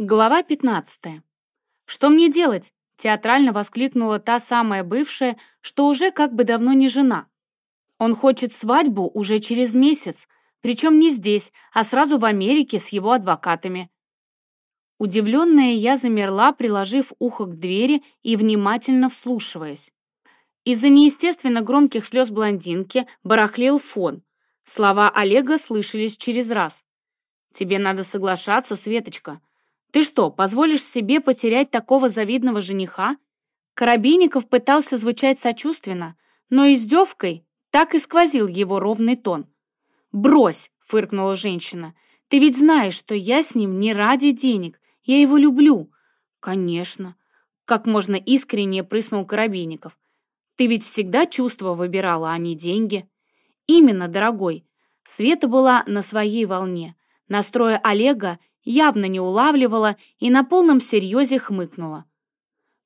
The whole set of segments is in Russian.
Глава 15. «Что мне делать?» — театрально воскликнула та самая бывшая, что уже как бы давно не жена. «Он хочет свадьбу уже через месяц, причем не здесь, а сразу в Америке с его адвокатами». Удивленная я замерла, приложив ухо к двери и внимательно вслушиваясь. Из-за неестественно громких слез блондинки барахлил фон. Слова Олега слышались через раз. «Тебе надо соглашаться, Светочка», ты что, позволишь себе потерять такого завидного жениха? Коробейников пытался звучать сочувственно, но издевкой так и сквозил его ровный тон. «Брось!» — фыркнула женщина. «Ты ведь знаешь, что я с ним не ради денег. Я его люблю». «Конечно!» — как можно искреннее прыснул Коробейников. «Ты ведь всегда чувства выбирала, а не деньги». «Именно, дорогой». Света была на своей волне. Настроя Олега явно не улавливала и на полном серьезе хмыкнула.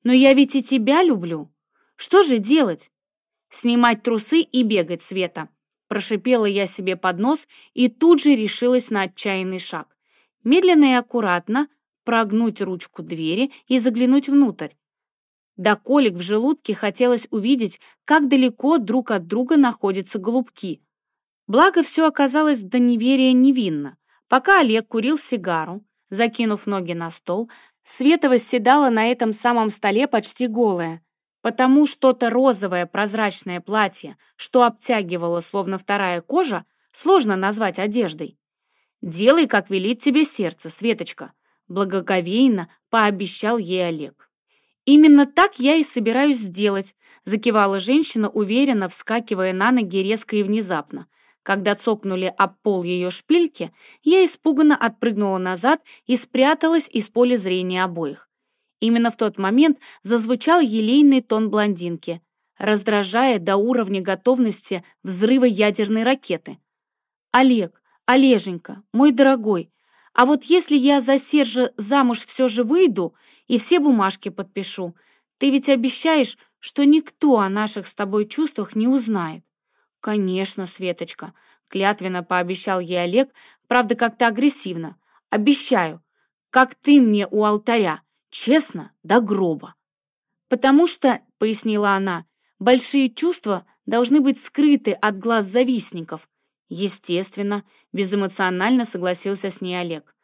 «Но я ведь и тебя люблю. Что же делать?» «Снимать трусы и бегать, Света», прошипела я себе под нос и тут же решилась на отчаянный шаг. Медленно и аккуратно прогнуть ручку двери и заглянуть внутрь. До колик в желудке хотелось увидеть, как далеко друг от друга находятся голубки. Благо, все оказалось до неверия невинно. Пока Олег курил сигару, закинув ноги на стол, Света восседала на этом самом столе почти голая, потому что-то розовое прозрачное платье, что обтягивало словно вторая кожа, сложно назвать одеждой. «Делай, как велит тебе сердце, Светочка», благоговейно пообещал ей Олег. «Именно так я и собираюсь сделать», закивала женщина, уверенно вскакивая на ноги резко и внезапно. Когда цокнули об пол ее шпильки, я испуганно отпрыгнула назад и спряталась из поля зрения обоих. Именно в тот момент зазвучал елейный тон блондинки, раздражая до уровня готовности взрыва ядерной ракеты. «Олег, Олеженька, мой дорогой, а вот если я за Сержа замуж все же выйду и все бумажки подпишу, ты ведь обещаешь, что никто о наших с тобой чувствах не узнает?» «Конечно, Светочка», — клятвенно пообещал ей Олег, правда, как-то агрессивно. «Обещаю, как ты мне у алтаря, честно, до гроба». «Потому что», — пояснила она, — «большие чувства должны быть скрыты от глаз завистников». «Естественно», — безэмоционально согласился с ней Олег.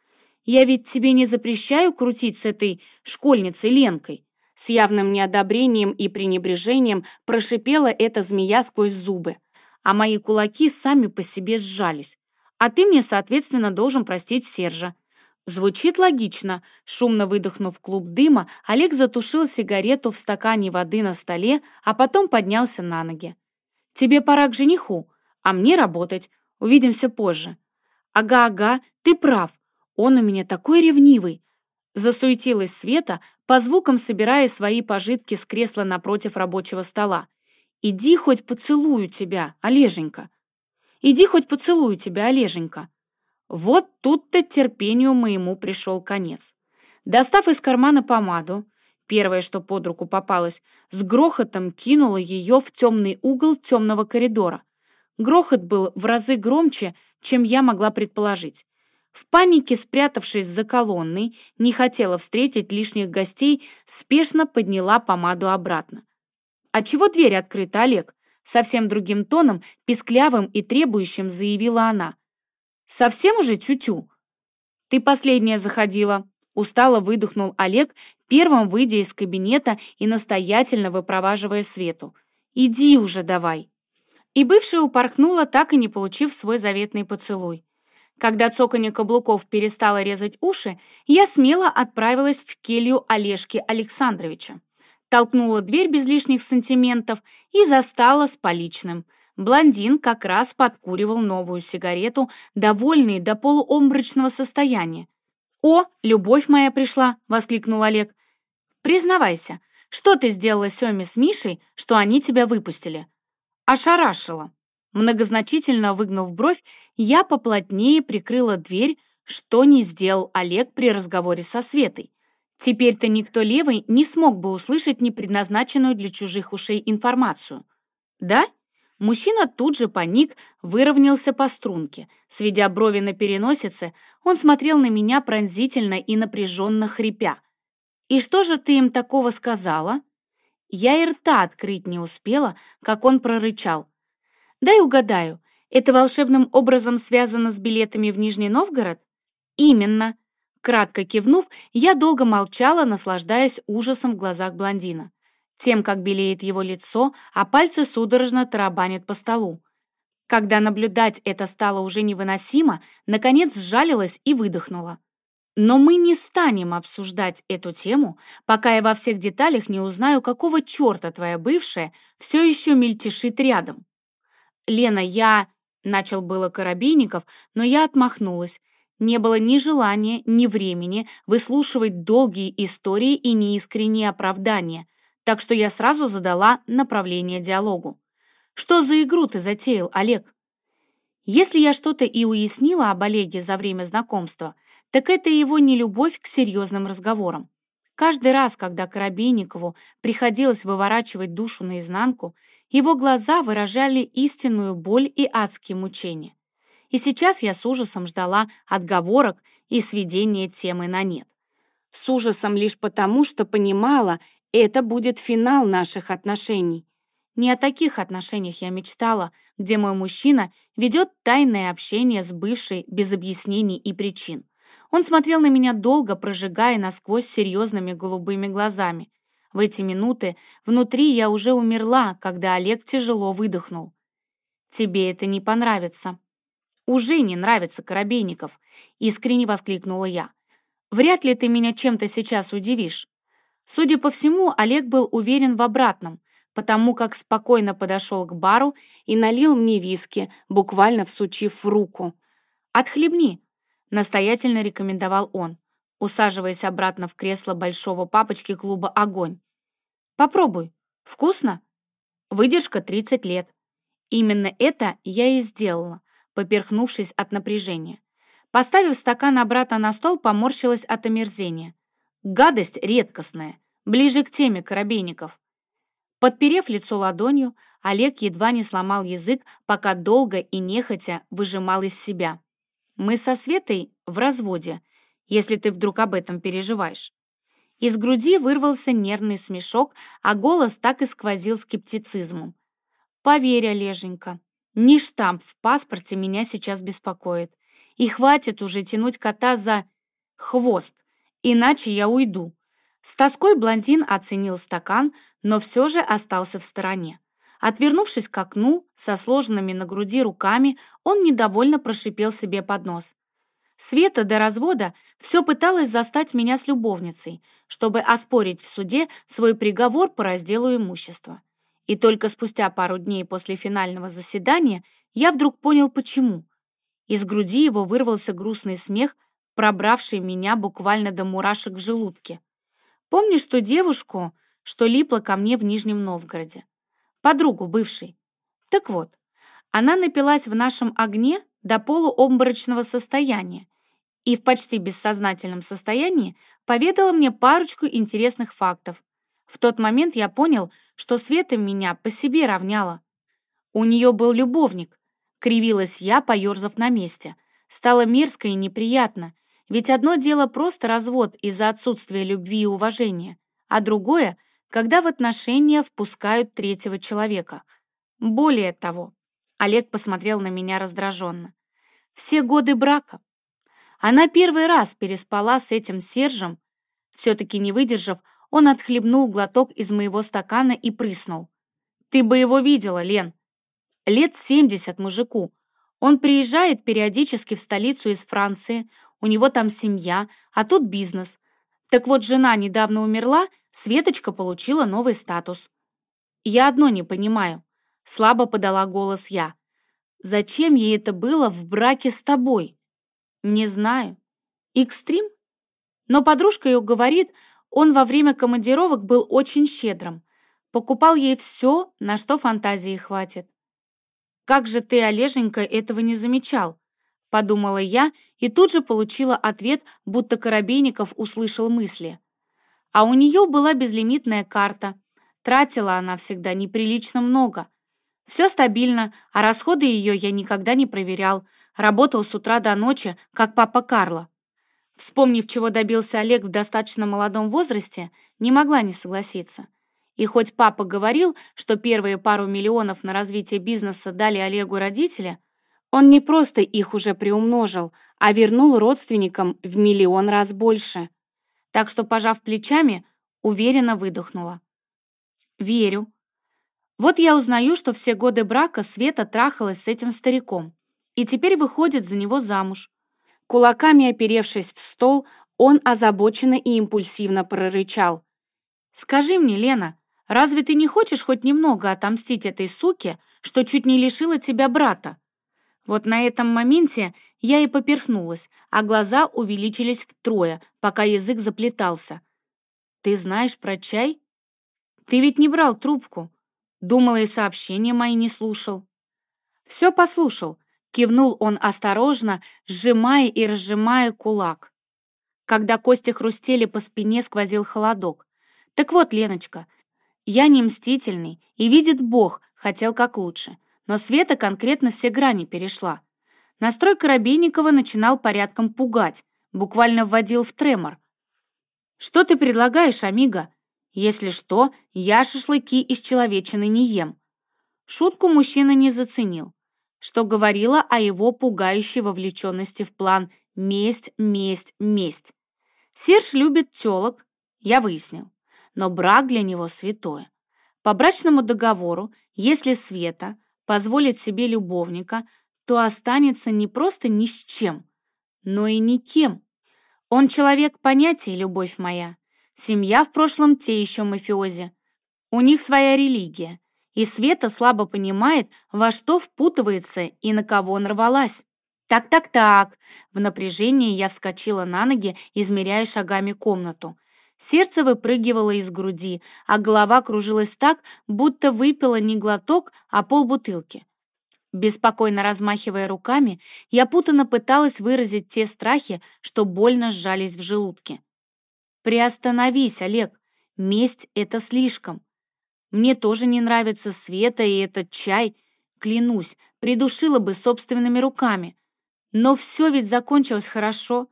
«Я ведь тебе не запрещаю крутить с этой школьницей Ленкой». С явным неодобрением и пренебрежением прошипела эта змея сквозь зубы а мои кулаки сами по себе сжались. А ты мне, соответственно, должен простить Сержа. Звучит логично. Шумно выдохнув клуб дыма, Олег затушил сигарету в стакане воды на столе, а потом поднялся на ноги. «Тебе пора к жениху, а мне работать. Увидимся позже». «Ага-ага, ты прав. Он у меня такой ревнивый». Засуетилась Света, по звукам собирая свои пожитки с кресла напротив рабочего стола. Иди хоть поцелую тебя, Олеженька. Иди хоть поцелую тебя, Олеженька. Вот тут-то терпению моему пришел конец. Достав из кармана помаду, первое, что под руку попалось, с грохотом кинула ее в темный угол темного коридора. Грохот был в разы громче, чем я могла предположить. В панике, спрятавшись за колонной, не хотела встретить лишних гостей, спешно подняла помаду обратно. «А чего дверь открыта, Олег?» Совсем другим тоном, писклявым и требующим заявила она. «Совсем уже тю-тю?» «Ты последняя заходила», — устало выдохнул Олег, первым выйдя из кабинета и настоятельно выпроваживая Свету. «Иди уже давай». И бывшая упорхнула, так и не получив свой заветный поцелуй. Когда цоканье каблуков перестало резать уши, я смело отправилась в келью Олежки Александровича толкнула дверь без лишних сантиментов и застала с поличным. Блондин как раз подкуривал новую сигарету, довольный до полуомрачного состояния. «О, любовь моя пришла!» — воскликнул Олег. «Признавайся, что ты сделала Семе с Мишей, что они тебя выпустили?» «Ошарашила». Многозначительно выгнув бровь, я поплотнее прикрыла дверь, что не сделал Олег при разговоре со Светой. Теперь-то никто левый не смог бы услышать непредназначенную для чужих ушей информацию. Да? Мужчина тут же паник, выровнялся по струнке. Сведя брови на переносице, он смотрел на меня пронзительно и напряженно хрипя. «И что же ты им такого сказала?» Я и рта открыть не успела, как он прорычал. «Дай угадаю, это волшебным образом связано с билетами в Нижний Новгород?» «Именно». Кратко кивнув, я долго молчала, наслаждаясь ужасом в глазах блондина. Тем, как белеет его лицо, а пальцы судорожно тарабанят по столу. Когда наблюдать это стало уже невыносимо, наконец сжалилась и выдохнула. Но мы не станем обсуждать эту тему, пока я во всех деталях не узнаю, какого черта твоя бывшая все еще мельтешит рядом. Лена, я... Начал было Коробейников, но я отмахнулась. Не было ни желания, ни времени выслушивать долгие истории и неискренние оправдания, так что я сразу задала направление диалогу. «Что за игру ты затеял, Олег?» Если я что-то и уяснила об Олеге за время знакомства, так это его нелюбовь к серьезным разговорам. Каждый раз, когда Коробейникову приходилось выворачивать душу наизнанку, его глаза выражали истинную боль и адские мучения. И сейчас я с ужасом ждала отговорок и сведения темы на нет. С ужасом лишь потому, что понимала, это будет финал наших отношений. Не о таких отношениях я мечтала, где мой мужчина ведет тайное общение с бывшей без объяснений и причин. Он смотрел на меня долго, прожигая насквозь серьезными голубыми глазами. В эти минуты внутри я уже умерла, когда Олег тяжело выдохнул. «Тебе это не понравится». «Уже не нравится, Коробейников», — искренне воскликнула я. «Вряд ли ты меня чем-то сейчас удивишь». Судя по всему, Олег был уверен в обратном, потому как спокойно подошел к бару и налил мне виски, буквально всучив в руку. «Отхлебни», настоятельно рекомендовал он, усаживаясь обратно в кресло большого папочки клуба «Огонь». «Попробуй. Вкусно?» Выдержка 30 лет. Именно это я и сделала, поперхнувшись от напряжения. Поставив стакан обратно на стол, поморщилась от омерзения. Гадость редкостная, ближе к теме коробейников. Подперев лицо ладонью, Олег едва не сломал язык, пока долго и нехотя выжимал из себя. Мы со Светой в разводе, если ты вдруг об этом переживаешь». Из груди вырвался нервный смешок, а голос так и сквозил скептицизмом. «Поверь, Олеженька, ни штамп в паспорте меня сейчас беспокоит. И хватит уже тянуть кота за хвост, иначе я уйду». С тоской блондин оценил стакан, но все же остался в стороне. Отвернувшись к окну, со сложенными на груди руками, он недовольно прошипел себе под нос. Света до развода все пыталась застать меня с любовницей, чтобы оспорить в суде свой приговор по разделу имущества. И только спустя пару дней после финального заседания я вдруг понял, почему. Из груди его вырвался грустный смех, пробравший меня буквально до мурашек в желудке. Помнишь ту девушку, что липла ко мне в Нижнем Новгороде? подругу бывшей. Так вот, она напилась в нашем огне до полуобморочного состояния и в почти бессознательном состоянии поведала мне парочку интересных фактов. В тот момент я понял, что Света меня по себе равняла. У нее был любовник. Кривилась я, поерзав на месте. Стало мерзко и неприятно, ведь одно дело просто развод из-за отсутствия любви и уважения, а другое — когда в отношения впускают третьего человека. Более того, Олег посмотрел на меня раздраженно. Все годы брака. Она первый раз переспала с этим Сержем. Все-таки не выдержав, он отхлебнул глоток из моего стакана и прыснул. «Ты бы его видела, Лен. Лет семьдесят мужику. Он приезжает периодически в столицу из Франции, у него там семья, а тут бизнес. Так вот, жена недавно умерла, Светочка получила новый статус. «Я одно не понимаю», — слабо подала голос я. «Зачем ей это было в браке с тобой?» «Не знаю. Экстрим?» Но подружка ее говорит, он во время командировок был очень щедрым. Покупал ей все, на что фантазии хватит. «Как же ты, Олеженька, этого не замечал?» Подумала я и тут же получила ответ, будто Коробейников услышал мысли. А у нее была безлимитная карта. Тратила она всегда неприлично много. Все стабильно, а расходы ее я никогда не проверял. Работал с утра до ночи, как папа Карло. Вспомнив, чего добился Олег в достаточно молодом возрасте, не могла не согласиться. И хоть папа говорил, что первые пару миллионов на развитие бизнеса дали Олегу родители, он не просто их уже приумножил, а вернул родственникам в миллион раз больше. Так что, пожав плечами, уверенно выдохнула. «Верю. Вот я узнаю, что все годы брака Света трахалась с этим стариком, и теперь выходит за него замуж. Кулаками оперевшись в стол, он озабоченно и импульсивно прорычал. «Скажи мне, Лена, разве ты не хочешь хоть немного отомстить этой суке, что чуть не лишила тебя брата?» Вот на этом моменте я и поперхнулась, а глаза увеличились втрое, пока язык заплетался. «Ты знаешь про чай? Ты ведь не брал трубку. Думала, и сообщения мои не слушал». «Все послушал. Кивнул он осторожно, сжимая и разжимая кулак. Когда кости хрустели, по спине сквозил холодок. «Так вот, Леночка, я не мстительный, и видит Бог, хотел как лучше. Но Света конкретно все грани перешла. Настрой Коробейникова начинал порядком пугать, буквально вводил в тремор. «Что ты предлагаешь, Амиго? Если что, я шашлыки из человечины не ем». Шутку мужчина не заценил что говорило о его пугающей вовлеченности в план «месть, месть, месть». Серж любит телок, я выяснил, но брак для него святое. По брачному договору, если Света позволит себе любовника, то останется не просто ни с чем, но и никем. Он человек понятия, любовь моя. Семья в прошлом те еще мафиози. У них своя религия, и Света слабо понимает, во что впутывается и на кого нарвалась. «Так-так-так!» В напряжении я вскочила на ноги, измеряя шагами комнату. Сердце выпрыгивало из груди, а голова кружилась так, будто выпила не глоток, а полбутылки. Беспокойно размахивая руками, я путанно пыталась выразить те страхи, что больно сжались в желудке. «Приостановись, Олег! Месть — это слишком!» Мне тоже не нравится Света и этот чай. Клянусь, придушила бы собственными руками. Но все ведь закончилось хорошо.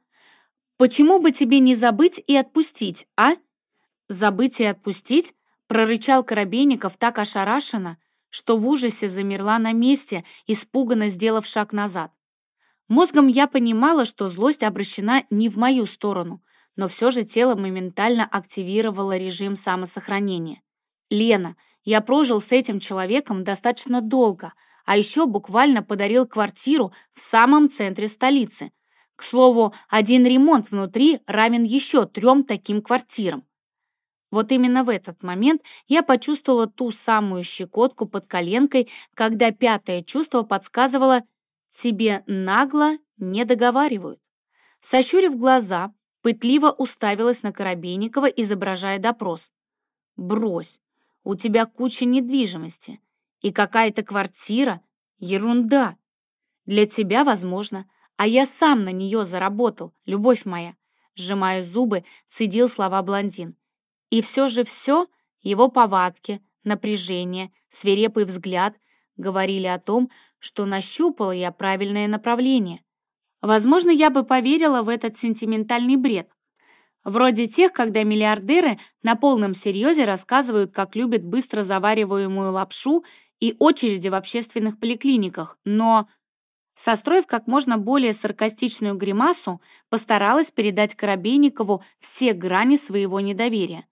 Почему бы тебе не забыть и отпустить, а? Забыть и отпустить? Прорычал Коробейников так ошарашенно, что в ужасе замерла на месте, испуганно сделав шаг назад. Мозгом я понимала, что злость обращена не в мою сторону, но все же тело моментально активировало режим самосохранения. Лена, я прожил с этим человеком достаточно долго, а еще буквально подарил квартиру в самом центре столицы. К слову, один ремонт внутри равен еще трем таким квартирам. Вот именно в этот момент я почувствовала ту самую щекотку под коленкой, когда пятое чувство подсказывало «тебе нагло не договаривают». Сощурив глаза, пытливо уставилась на Коробейникова, изображая допрос. «Брось, у тебя куча недвижимости. И какая-то квартира — ерунда. Для тебя, возможно, а я сам на нее заработал, любовь моя. Сжимая зубы, цедил слова блондин. И все же все, его повадки, напряжение, свирепый взгляд говорили о том, что нащупала я правильное направление. Возможно, я бы поверила в этот сентиментальный бред, Вроде тех, когда миллиардеры на полном серьезе рассказывают, как любят быстро завариваемую лапшу и очереди в общественных поликлиниках, но, состроив как можно более саркастичную гримасу, постаралась передать Коробейникову все грани своего недоверия.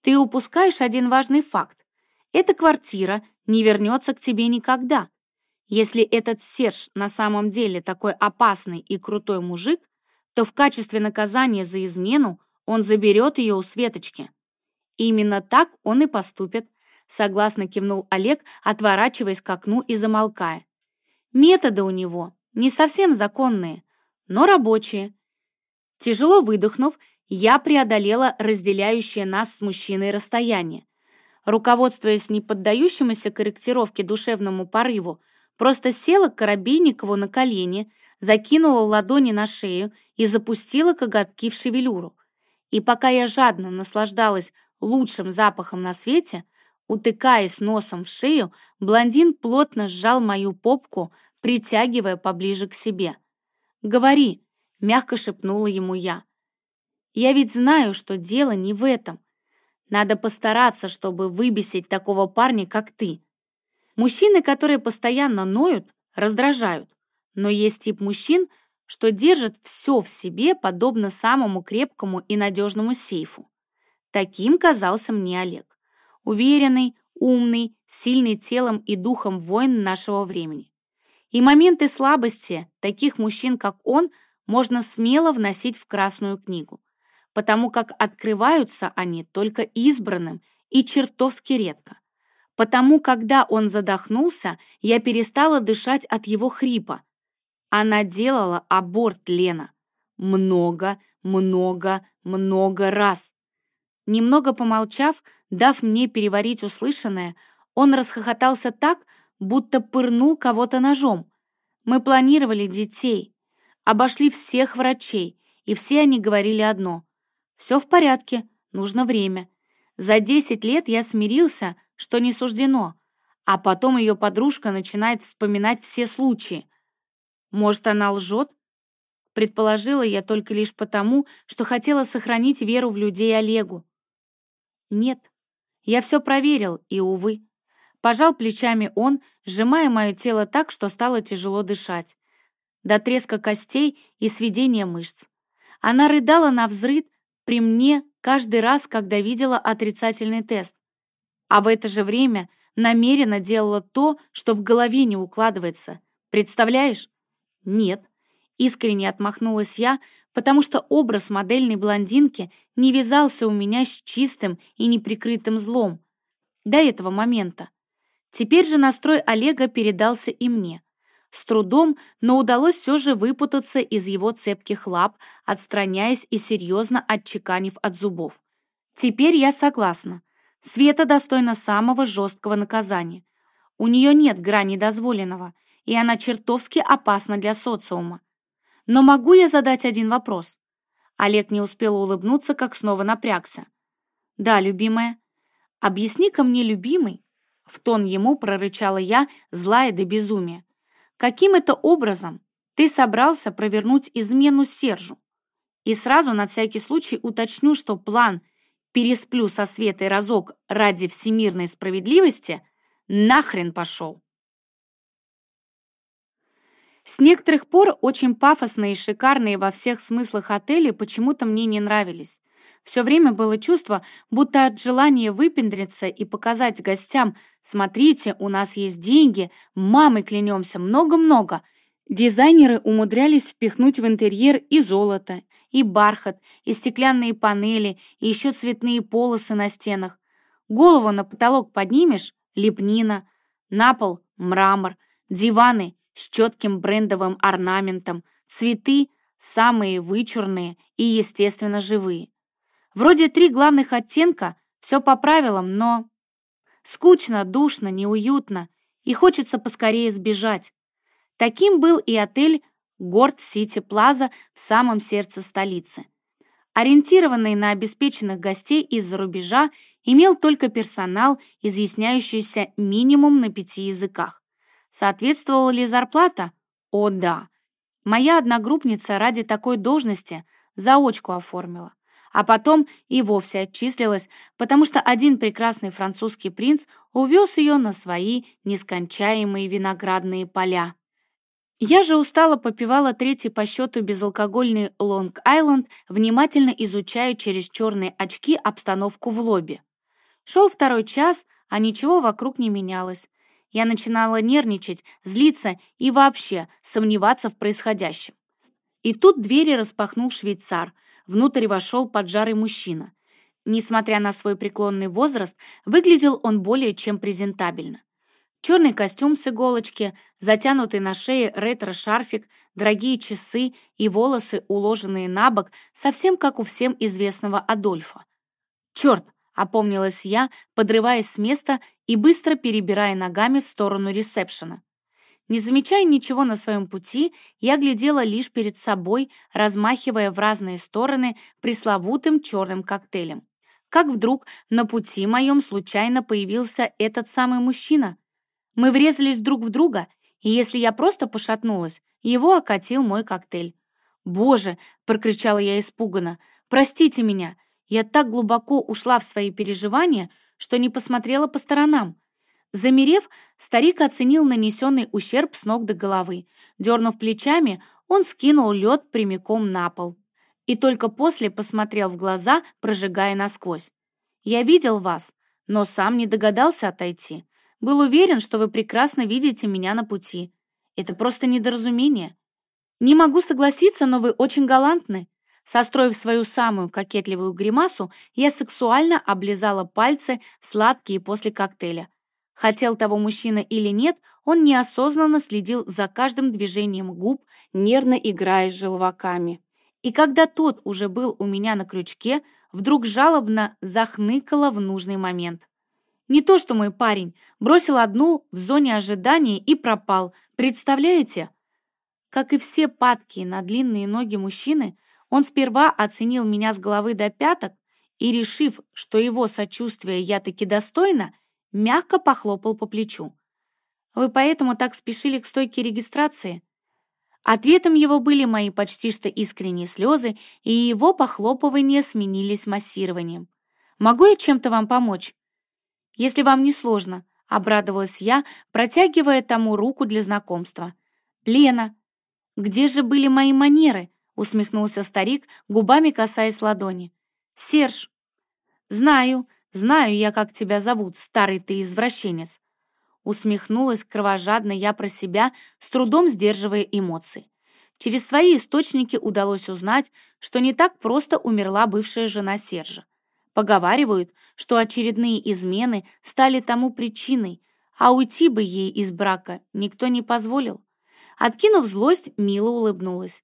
Ты упускаешь один важный факт. Эта квартира не вернется к тебе никогда. Если этот Серж на самом деле такой опасный и крутой мужик, то в качестве наказания за измену он заберет ее у Светочки. Именно так он и поступит, согласно кивнул Олег, отворачиваясь к окну и замолкая. Методы у него не совсем законные, но рабочие. Тяжело выдохнув, я преодолела разделяющее нас с мужчиной расстояние. Руководствуясь неподдающемуся корректировке душевному порыву, просто села к Коробейникову на колени, закинула ладони на шею и запустила коготки в шевелюру. И пока я жадно наслаждалась лучшим запахом на свете, Утыкаясь носом в шею, блондин плотно сжал мою попку, притягивая поближе к себе. «Говори», — мягко шепнула ему я. «Я ведь знаю, что дело не в этом. Надо постараться, чтобы выбесить такого парня, как ты. Мужчины, которые постоянно ноют, раздражают. Но есть тип мужчин, что держат все в себе, подобно самому крепкому и надежному сейфу. Таким казался мне Олег. Уверенный, умный, сильный телом и духом воин нашего времени. И моменты слабости таких мужчин, как он, можно смело вносить в Красную книгу, потому как открываются они только избранным и чертовски редко. Потому, когда он задохнулся, я перестала дышать от его хрипа. Она делала аборт, Лена. Много, много, много раз. Немного помолчав, дав мне переварить услышанное, он расхохотался так, будто пырнул кого-то ножом. Мы планировали детей, обошли всех врачей, и все они говорили одно. «Все в порядке, нужно время». За десять лет я смирился, что не суждено, а потом ее подружка начинает вспоминать все случаи. Может, она лжет? Предположила я только лишь потому, что хотела сохранить веру в людей Олегу. Нет, я все проверил, и, увы. Пожал плечами он, сжимая мое тело так, что стало тяжело дышать. До треска костей и сведения мышц. Она рыдала на взрыд при мне каждый раз, когда видела отрицательный тест. А в это же время намеренно делала то, что в голове не укладывается. Представляешь? Нет. Искренне отмахнулась я, потому что образ модельной блондинки не вязался у меня с чистым и неприкрытым злом. До этого момента. Теперь же настрой Олега передался и мне. С трудом, но удалось все же выпутаться из его цепких лап, отстраняясь и серьезно отчеканив от зубов. Теперь я согласна. Света достойна самого жесткого наказания. У нее нет грани дозволенного, и она чертовски опасна для социума. Но могу я задать один вопрос?» Олег не успел улыбнуться, как снова напрягся. «Да, любимая. Объясни-ка мне, любимый». В тон ему прорычала я, злая до безумия. «Каким это образом ты собрался провернуть измену Сержу?» И сразу на всякий случай уточню, что план «пересплю со Светой разок ради всемирной справедливости» нахрен пошел. С некоторых пор очень пафосные и шикарные во всех смыслах отели почему-то мне не нравились. Все время было чувство, будто от желания выпендриться и показать гостям «Смотрите, у нас есть деньги, мамой клянемся, много-много», Дизайнеры умудрялись впихнуть в интерьер и золото, и бархат, и стеклянные панели, и еще цветные полосы на стенах. Голову на потолок поднимешь — лепнина, на пол — мрамор, диваны с четким брендовым орнаментом, цветы самые вычурные и, естественно, живые. Вроде три главных оттенка, все по правилам, но... Скучно, душно, неуютно, и хочется поскорее сбежать. Таким был и отель Горд Сити Плаза в самом сердце столицы. Ориентированный на обеспеченных гостей из-за рубежа, имел только персонал, изъясняющийся минимум на пяти языках. Соответствовала ли зарплата? О, да. Моя одногруппница ради такой должности заочку оформила. А потом и вовсе отчислилась, потому что один прекрасный французский принц увез ее на свои нескончаемые виноградные поля. Я же устало попивала третий по счету безалкогольный Лонг-Айленд, внимательно изучая через черные очки обстановку в лобби. Шел второй час, а ничего вокруг не менялось. Я начинала нервничать, злиться и вообще сомневаться в происходящем. И тут двери распахнул швейцар. Внутрь вошел поджарый мужчина. Несмотря на свой преклонный возраст, выглядел он более чем презентабельно. Черный костюм с иголочки, затянутый на шее ретро-шарфик, дорогие часы и волосы, уложенные на бок, совсем как у всем известного Адольфа. Черт, Опомнилась я, подрываясь с места и быстро перебирая ногами в сторону ресепшена. Не замечая ничего на своем пути, я глядела лишь перед собой, размахивая в разные стороны пресловутым черным коктейлем. как вдруг на пути моем случайно появился этот самый мужчина. Мы врезались друг в друга, и если я просто пошатнулась, его окатил мой коктейль. «Боже!» — прокричала я испуганно. «Простите меня! Я так глубоко ушла в свои переживания, что не посмотрела по сторонам. Замерев, старик оценил нанесенный ущерб с ног до головы. Дернув плечами, он скинул лед прямиком на пол. И только после посмотрел в глаза, прожигая насквозь. «Я видел вас, но сам не догадался отойти. Был уверен, что вы прекрасно видите меня на пути. Это просто недоразумение. Не могу согласиться, но вы очень галантны. Состроив свою самую кокетливую гримасу, я сексуально облизала пальцы, сладкие после коктейля. Хотел того мужчина или нет, он неосознанно следил за каждым движением губ, нервно играя с желваками. И когда тот уже был у меня на крючке, вдруг жалобно захныкало в нужный момент. Не то что мой парень, бросил одну в зоне ожидания и пропал, представляете? Как и все падкие на длинные ноги мужчины, он сперва оценил меня с головы до пяток и, решив, что его сочувствия я таки достойна, мягко похлопал по плечу. «Вы поэтому так спешили к стойке регистрации?» Ответом его были мои почти что искренние слезы, и его похлопывания сменились массированием. «Могу я чем-то вам помочь?» «Если вам не сложно», — обрадовалась я, протягивая тому руку для знакомства. «Лена, где же были мои манеры?» Усмехнулся старик, губами касаясь ладони. «Серж!» «Знаю, знаю я, как тебя зовут, старый ты извращенец!» Усмехнулась кровожадно я про себя, с трудом сдерживая эмоции. Через свои источники удалось узнать, что не так просто умерла бывшая жена Сержа. Поговаривают, что очередные измены стали тому причиной, а уйти бы ей из брака никто не позволил. Откинув злость, мило улыбнулась.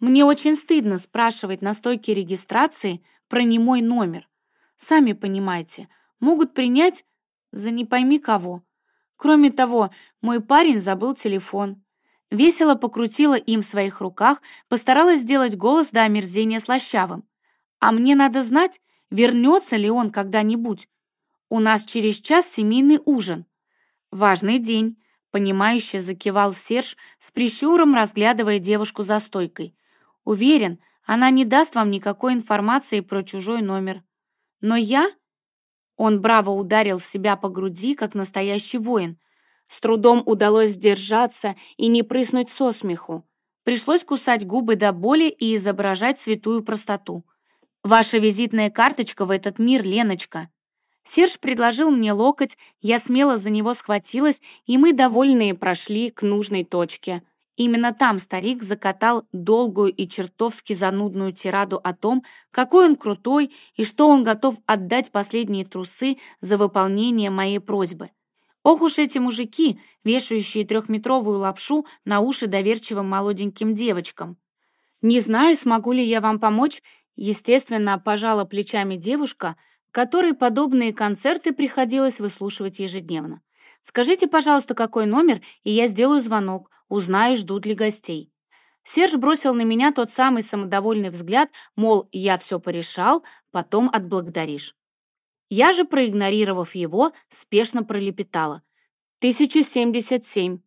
Мне очень стыдно спрашивать на стойке регистрации про немой номер. Сами понимаете, могут принять за не пойми кого. Кроме того, мой парень забыл телефон. Весело покрутила им в своих руках, постаралась сделать голос до омерзения слащавым. А мне надо знать, вернется ли он когда-нибудь. У нас через час семейный ужин. Важный день, понимающе закивал Серж с прищуром, разглядывая девушку за стойкой. Уверен, она не даст вам никакой информации про чужой номер. Но я...» Он браво ударил себя по груди, как настоящий воин. С трудом удалось сдержаться и не прыснуть со смеху. Пришлось кусать губы до боли и изображать святую простоту. «Ваша визитная карточка в этот мир, Леночка!» Серж предложил мне локоть, я смело за него схватилась, и мы, довольные, прошли к нужной точке. Именно там старик закатал долгую и чертовски занудную тираду о том, какой он крутой и что он готов отдать последние трусы за выполнение моей просьбы. Ох уж эти мужики, вешающие трехметровую лапшу на уши доверчивым молоденьким девочкам. Не знаю, смогу ли я вам помочь, естественно, пожала плечами девушка, которой подобные концерты приходилось выслушивать ежедневно. Скажите, пожалуйста, какой номер, и я сделаю звонок, узнаю, ждут ли гостей». Серж бросил на меня тот самый самодовольный взгляд, мол, я все порешал, потом отблагодаришь. Я же, проигнорировав его, спешно пролепетала. «1077».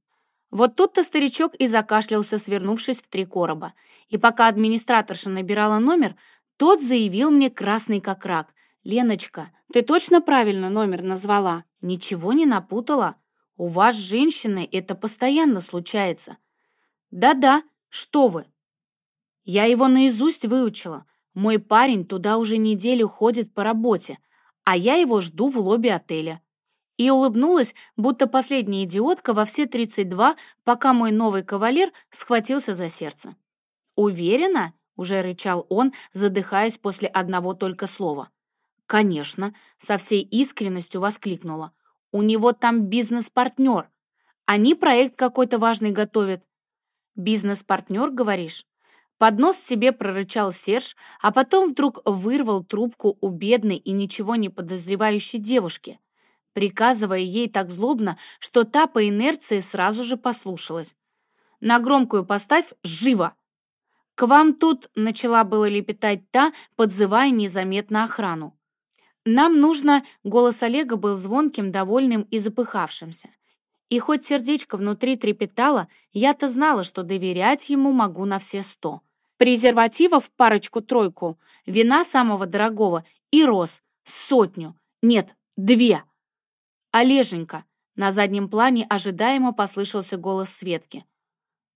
Вот тут-то старичок и закашлялся, свернувшись в три короба. И пока администраторша набирала номер, тот заявил мне красный как рак. «Леночка, ты точно правильно номер назвала? Ничего не напутала? У вас, женщины, это постоянно случается». «Да-да, что вы?» «Я его наизусть выучила. Мой парень туда уже неделю ходит по работе, а я его жду в лобби отеля». И улыбнулась, будто последняя идиотка во все 32, пока мой новый кавалер схватился за сердце. «Уверена?» — уже рычал он, задыхаясь после одного только слова. «Конечно», — со всей искренностью воскликнула. «У него там бизнес-партнер. Они проект какой-то важный готовят». «Бизнес-партнер, говоришь?» Под нос себе прорычал Серж, а потом вдруг вырвал трубку у бедной и ничего не подозревающей девушки, приказывая ей так злобно, что та по инерции сразу же послушалась. «На громкую поставь живо!» «К вам тут...» — начала было лепетать та, подзывая незаметно охрану. «Нам нужно...» — голос Олега был звонким, довольным и запыхавшимся. И хоть сердечко внутри трепетало, я-то знала, что доверять ему могу на все сто. Презервативов парочку-тройку, вина самого дорогого и роз сотню, нет, две. «Олеженька!» — на заднем плане ожидаемо послышался голос Светки.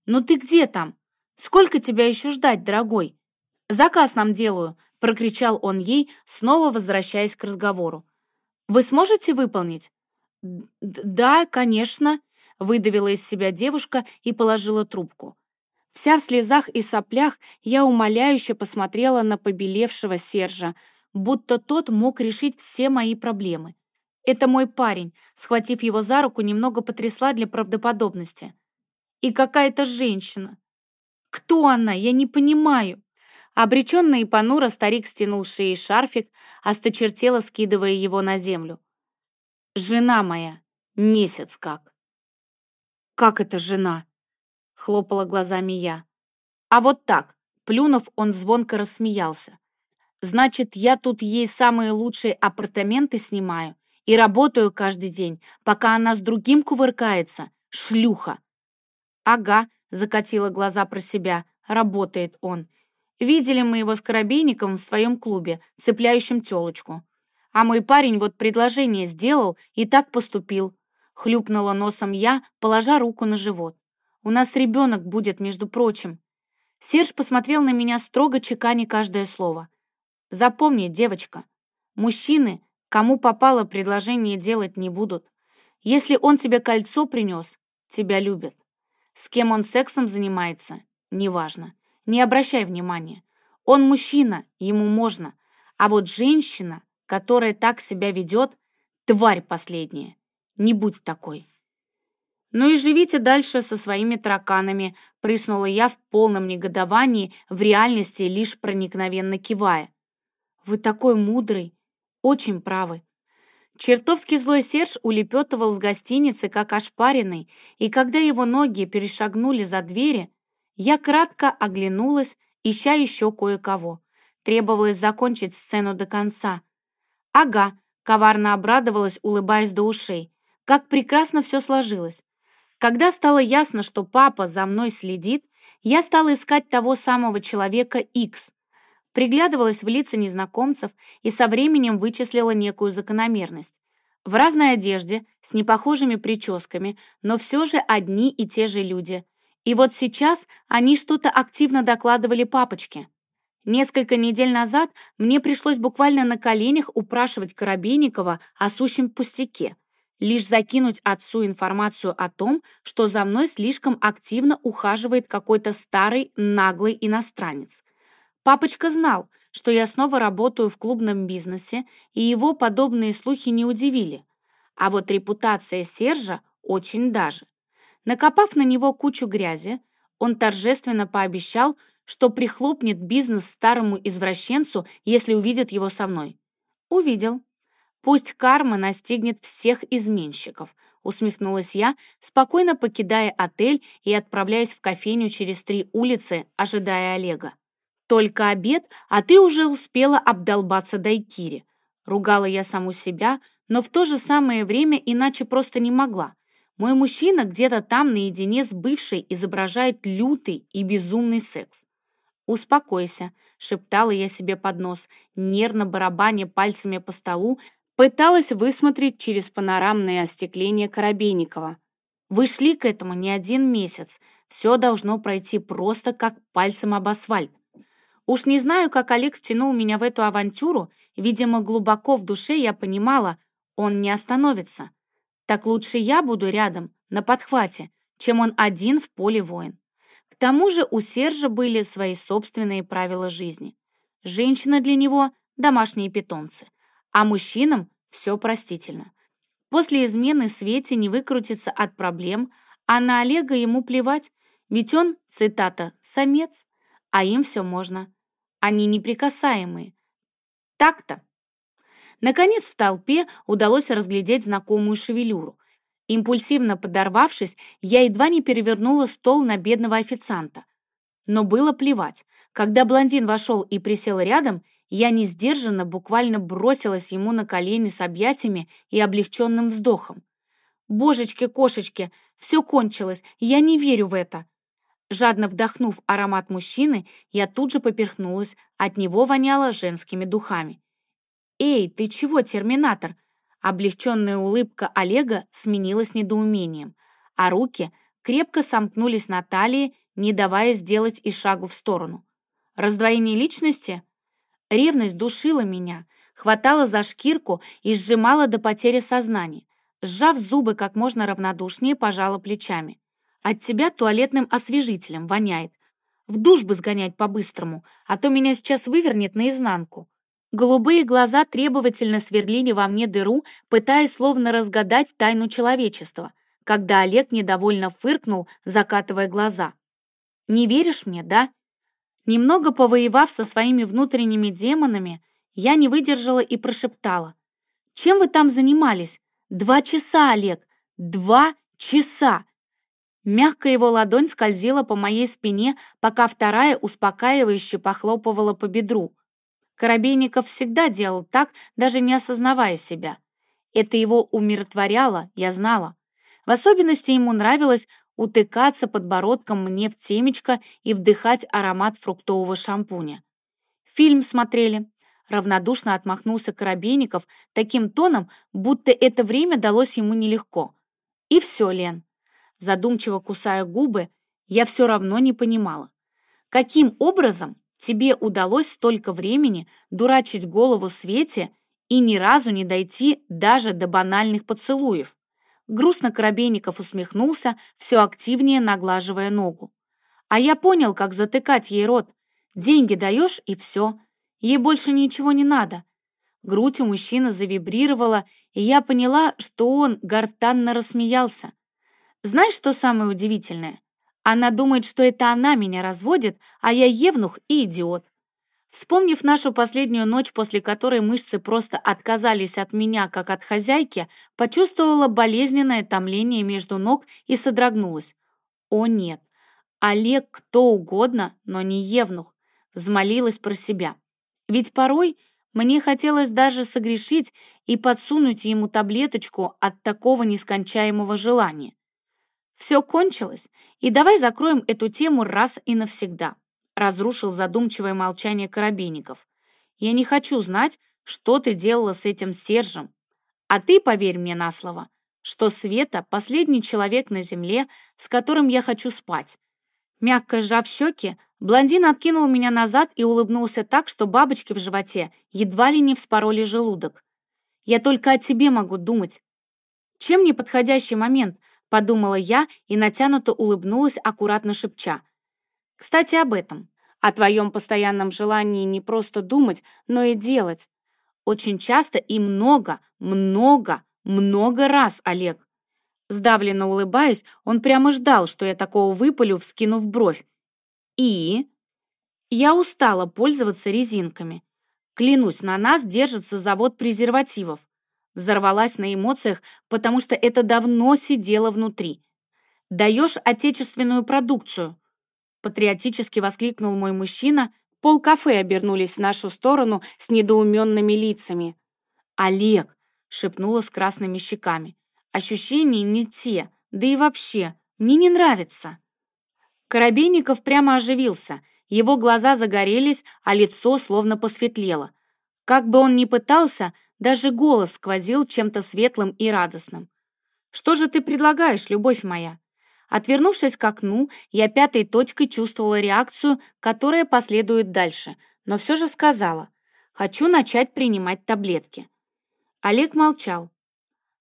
«Ну ты где там? Сколько тебя еще ждать, дорогой?» «Заказ нам делаю!» — прокричал он ей, снова возвращаясь к разговору. «Вы сможете выполнить?» «Да, конечно», — выдавила из себя девушка и положила трубку. Вся в слезах и соплях я умоляюще посмотрела на побелевшего Сержа, будто тот мог решить все мои проблемы. Это мой парень, схватив его за руку, немного потрясла для правдоподобности. И какая-то женщина. Кто она? Я не понимаю. Обреченно и понуро старик стянул шеи шарфик, осточертело скидывая его на землю. «Жена моя. Месяц как». «Как это жена?» — хлопала глазами я. «А вот так». Плюнув, он звонко рассмеялся. «Значит, я тут ей самые лучшие апартаменты снимаю и работаю каждый день, пока она с другим кувыркается. Шлюха!» «Ага», — закатила глаза про себя, — «работает он. Видели мы его с коробейником в своем клубе, цепляющим телочку. А мой парень вот предложение сделал и так поступил. Хлюпнула носом я, положа руку на живот. У нас ребенок будет, между прочим. Серж посмотрел на меня строго, чеканя каждое слово. Запомни, девочка, мужчины, кому попало предложение делать не будут. Если он тебе кольцо принес, тебя любят. С кем он сексом занимается, неважно. Не обращай внимания. Он мужчина, ему можно. А вот женщина, которая так себя ведет, тварь последняя. Не будь такой. «Ну и живите дальше со своими тараканами», прыснула я в полном негодовании, в реальности лишь проникновенно кивая. «Вы такой мудрый, очень правы». Чертовски злой Серж улепетывал с гостиницы, как ошпаренный, и когда его ноги перешагнули за двери, я кратко оглянулась, ища еще кое-кого. Требовалось закончить сцену до конца. «Ага», — коварно обрадовалась, улыбаясь до ушей. «Как прекрасно все сложилось». Когда стало ясно, что папа за мной следит, я стала искать того самого человека X. Приглядывалась в лица незнакомцев и со временем вычислила некую закономерность. В разной одежде, с непохожими прическами, но все же одни и те же люди — и вот сейчас они что-то активно докладывали папочке. Несколько недель назад мне пришлось буквально на коленях упрашивать Коробейникова о сущем пустяке, лишь закинуть отцу информацию о том, что за мной слишком активно ухаживает какой-то старый наглый иностранец. Папочка знал, что я снова работаю в клубном бизнесе, и его подобные слухи не удивили. А вот репутация Сержа очень даже. Накопав на него кучу грязи, он торжественно пообещал, что прихлопнет бизнес старому извращенцу, если увидит его со мной. Увидел. Пусть карма настигнет всех изменщиков, усмехнулась я, спокойно покидая отель и отправляясь в кофейню через три улицы, ожидая Олега. «Только обед, а ты уже успела обдолбаться дайкири», ругала я саму себя, но в то же самое время иначе просто не могла. Мой мужчина где-то там наедине с бывшей изображает лютый и безумный секс. «Успокойся», — шептала я себе под нос, нервно барабаня пальцами по столу, пыталась высмотреть через панорамное остекление Коробейникова. Вы шли к этому не один месяц, все должно пройти просто как пальцем об асфальт. Уж не знаю, как Олег втянул меня в эту авантюру, видимо, глубоко в душе я понимала, он не остановится. Так лучше я буду рядом, на подхвате, чем он один в поле воин. К тому же у Сержа были свои собственные правила жизни. Женщина для него — домашние питомцы, а мужчинам все простительно. После измены Свете не выкрутиться от проблем, а на Олега ему плевать, ведь он, цитата, «самец», а им все можно. Они неприкасаемые. Так-то. Наконец в толпе удалось разглядеть знакомую шевелюру. Импульсивно подорвавшись, я едва не перевернула стол на бедного официанта. Но было плевать. Когда блондин вошел и присел рядом, Я несдержанно буквально бросилась ему на колени с объятиями и облегченным вздохом. «Божечки-кошечки, все кончилось, я не верю в это!» Жадно вдохнув аромат мужчины, я тут же поперхнулась, от него воняло женскими духами. «Эй, ты чего, терминатор?» Облегченная улыбка Олега сменилась недоумением, а руки крепко сомкнулись на талии, не давая сделать и шагу в сторону. Раздвоение личности? Ревность душила меня, хватала за шкирку и сжимала до потери сознания. Сжав зубы как можно равнодушнее, пожала плечами. От тебя туалетным освежителем воняет. В душ бы сгонять по-быстрому, а то меня сейчас вывернет наизнанку. Голубые глаза требовательно сверлили во мне дыру, пытаясь словно разгадать тайну человечества, когда Олег недовольно фыркнул, закатывая глаза. «Не веришь мне, да?» Немного повоевав со своими внутренними демонами, я не выдержала и прошептала. «Чем вы там занимались? Два часа, Олег! Два часа!» Мягко его ладонь скользила по моей спине, пока вторая успокаивающе похлопывала по бедру. Коробейников всегда делал так, даже не осознавая себя. Это его умиротворяло, я знала. В особенности ему нравилось утыкаться подбородком мне в темечко и вдыхать аромат фруктового шампуня. Фильм смотрели. Равнодушно отмахнулся Коробейников таким тоном, будто это время далось ему нелегко. И все, Лен. Задумчиво кусая губы, я все равно не понимала. Каким образом Тебе удалось столько времени дурачить голову Свете и ни разу не дойти даже до банальных поцелуев. Грустно Коробейников усмехнулся, все активнее наглаживая ногу. А я понял, как затыкать ей рот. Деньги даешь, и все. Ей больше ничего не надо. Грудь у мужчины завибрировала, и я поняла, что он гортанно рассмеялся. Знаешь, что самое удивительное? Она думает, что это она меня разводит, а я евнух и идиот. Вспомнив нашу последнюю ночь, после которой мышцы просто отказались от меня, как от хозяйки, почувствовала болезненное томление между ног и содрогнулась. О нет, Олег кто угодно, но не евнух, взмолилась про себя. Ведь порой мне хотелось даже согрешить и подсунуть ему таблеточку от такого нескончаемого желания. Все кончилось, и давай закроем эту тему раз и навсегда», разрушил задумчивое молчание Коробейников. «Я не хочу знать, что ты делала с этим Сержем. А ты поверь мне на слово, что Света — последний человек на земле, с которым я хочу спать». Мягко сжав щеки, блондин откинул меня назад и улыбнулся так, что бабочки в животе едва ли не вспороли желудок. «Я только о тебе могу думать». Чем неподходящий момент, подумала я и натянуто улыбнулась, аккуратно шепча. «Кстати, об этом. О твоем постоянном желании не просто думать, но и делать. Очень часто и много, много, много раз, Олег». Сдавленно улыбаюсь, он прямо ждал, что я такого выпалю, вскинув бровь. «И?» Я устала пользоваться резинками. Клянусь, на нас держится завод презервативов. Взорвалась на эмоциях, потому что это давно сидело внутри. «Даешь отечественную продукцию!» Патриотически воскликнул мой мужчина. Пол кафе обернулись в нашу сторону с недоуменными лицами. «Олег!» — шепнула с красными щеками. «Ощущения не те, да и вообще, мне не нравится». Коробейников прямо оживился. Его глаза загорелись, а лицо словно посветлело. Как бы он ни пытался, даже голос сквозил чем-то светлым и радостным. «Что же ты предлагаешь, любовь моя?» Отвернувшись к окну, я пятой точкой чувствовала реакцию, которая последует дальше, но все же сказала «Хочу начать принимать таблетки». Олег молчал.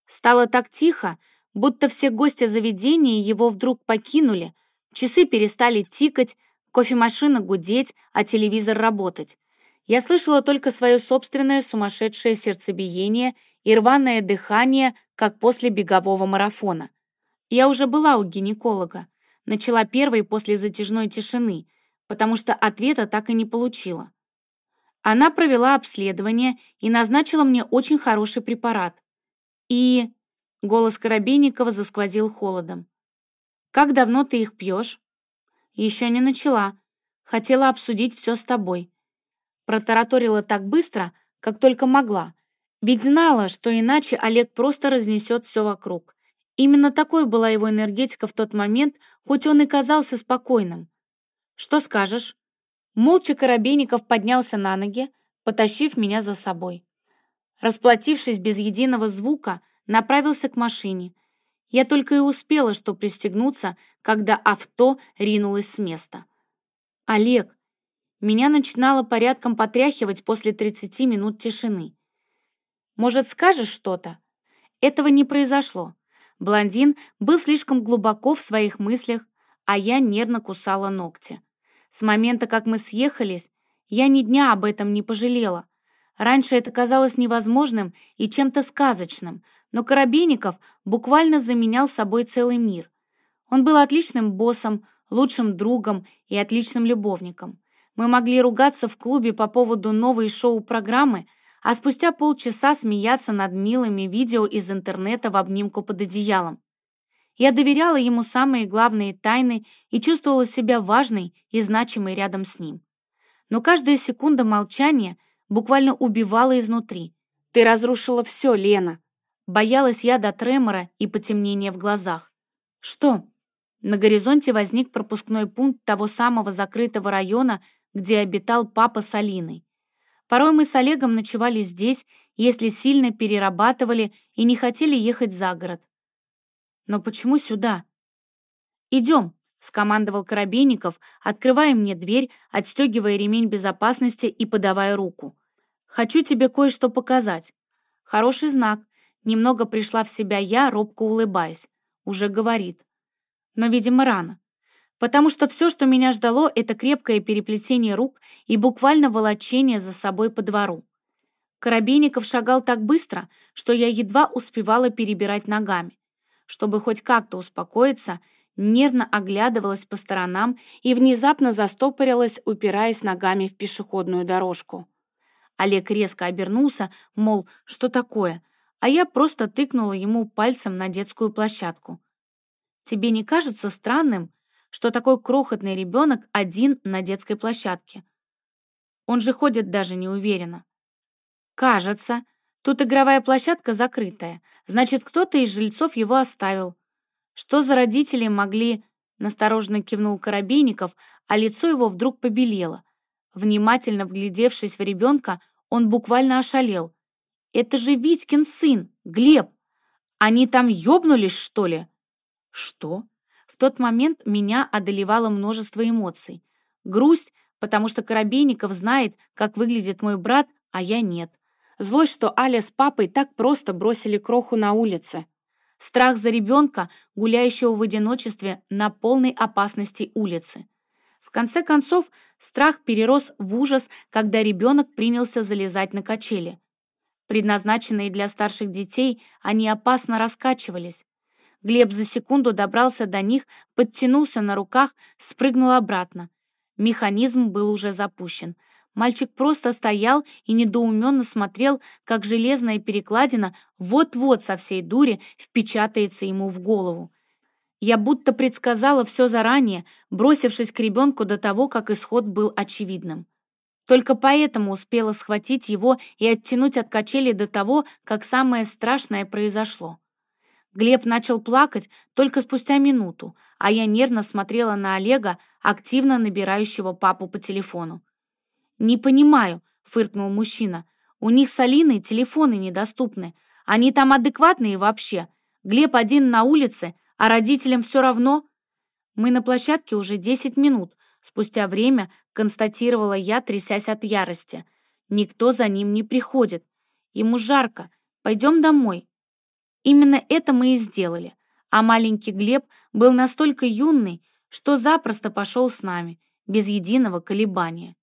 Стало так тихо, будто все гости заведения его вдруг покинули, часы перестали тикать, кофемашина гудеть, а телевизор работать. Я слышала только свое собственное сумасшедшее сердцебиение и рваное дыхание, как после бегового марафона. Я уже была у гинеколога, начала первой после затяжной тишины, потому что ответа так и не получила. Она провела обследование и назначила мне очень хороший препарат. И... Голос Коробейникова засквозил холодом. «Как давно ты их пьешь?» «Еще не начала. Хотела обсудить все с тобой. Протараторила так быстро, как только могла. Ведь знала, что иначе Олег просто разнесет все вокруг. Именно такой была его энергетика в тот момент, хоть он и казался спокойным. «Что скажешь?» Молча Коробейников поднялся на ноги, потащив меня за собой. Расплатившись без единого звука, направился к машине. Я только и успела, что пристегнуться, когда авто ринулось с места. «Олег!» Меня начинало порядком потряхивать после 30 минут тишины. «Может, скажешь что-то?» Этого не произошло. Блондин был слишком глубоко в своих мыслях, а я нервно кусала ногти. С момента, как мы съехались, я ни дня об этом не пожалела. Раньше это казалось невозможным и чем-то сказочным, но Коробейников буквально заменял собой целый мир. Он был отличным боссом, лучшим другом и отличным любовником. Мы могли ругаться в клубе по поводу новой шоу-программы, а спустя полчаса смеяться над милыми видео из интернета в обнимку под одеялом. Я доверяла ему самые главные тайны и чувствовала себя важной и значимой рядом с ним. Но каждая секунда молчания буквально убивала изнутри. «Ты разрушила все, Лена!» Боялась я до тремора и потемнения в глазах. «Что?» На горизонте возник пропускной пункт того самого закрытого района, где обитал папа с Алиной. Порой мы с Олегом ночевали здесь, если сильно перерабатывали и не хотели ехать за город. Но почему сюда? «Идем», — скомандовал Коробейников, открывая мне дверь, отстегивая ремень безопасности и подавая руку. «Хочу тебе кое-что показать». Хороший знак. Немного пришла в себя я, робко улыбаясь. Уже говорит. Но, видимо, рано. Потому что все, что меня ждало, это крепкое переплетение рук и буквально волочение за собой по двору. Коробейников шагал так быстро, что я едва успевала перебирать ногами. Чтобы хоть как-то успокоиться, нервно оглядывалась по сторонам и внезапно застопорилась, упираясь ногами в пешеходную дорожку. Олег резко обернулся, мол, что такое, а я просто тыкнула ему пальцем на детскую площадку. «Тебе не кажется странным, что такой крохотный ребенок один на детской площадке? Он же ходит даже неуверенно». «Кажется», Тут игровая площадка закрытая, значит, кто-то из жильцов его оставил. Что за родители могли... Настороженно кивнул Коробейников, а лицо его вдруг побелело. Внимательно вглядевшись в ребенка, он буквально ошалел. «Это же Витькин сын, Глеб! Они там ёбнулись, что ли?» «Что?» В тот момент меня одолевало множество эмоций. Грусть, потому что Коробейников знает, как выглядит мой брат, а я нет. Злость, что Аля с папой так просто бросили кроху на улице. Страх за ребенка, гуляющего в одиночестве на полной опасности улицы. В конце концов, страх перерос в ужас, когда ребенок принялся залезать на качели. Предназначенные для старших детей, они опасно раскачивались. Глеб за секунду добрался до них, подтянулся на руках, спрыгнул обратно. Механизм был уже запущен. Мальчик просто стоял и недоуменно смотрел, как железная перекладина вот-вот со всей дури впечатается ему в голову. Я будто предсказала все заранее, бросившись к ребенку до того, как исход был очевидным. Только поэтому успела схватить его и оттянуть от качели до того, как самое страшное произошло. Глеб начал плакать только спустя минуту, а я нервно смотрела на Олега, активно набирающего папу по телефону. «Не понимаю», — фыркнул мужчина. «У них с Алиной телефоны недоступны. Они там адекватные вообще. Глеб один на улице, а родителям все равно». «Мы на площадке уже десять минут», — спустя время констатировала я, трясясь от ярости. «Никто за ним не приходит. Ему жарко. Пойдем домой». Именно это мы и сделали. А маленький Глеб был настолько юный, что запросто пошел с нами, без единого колебания.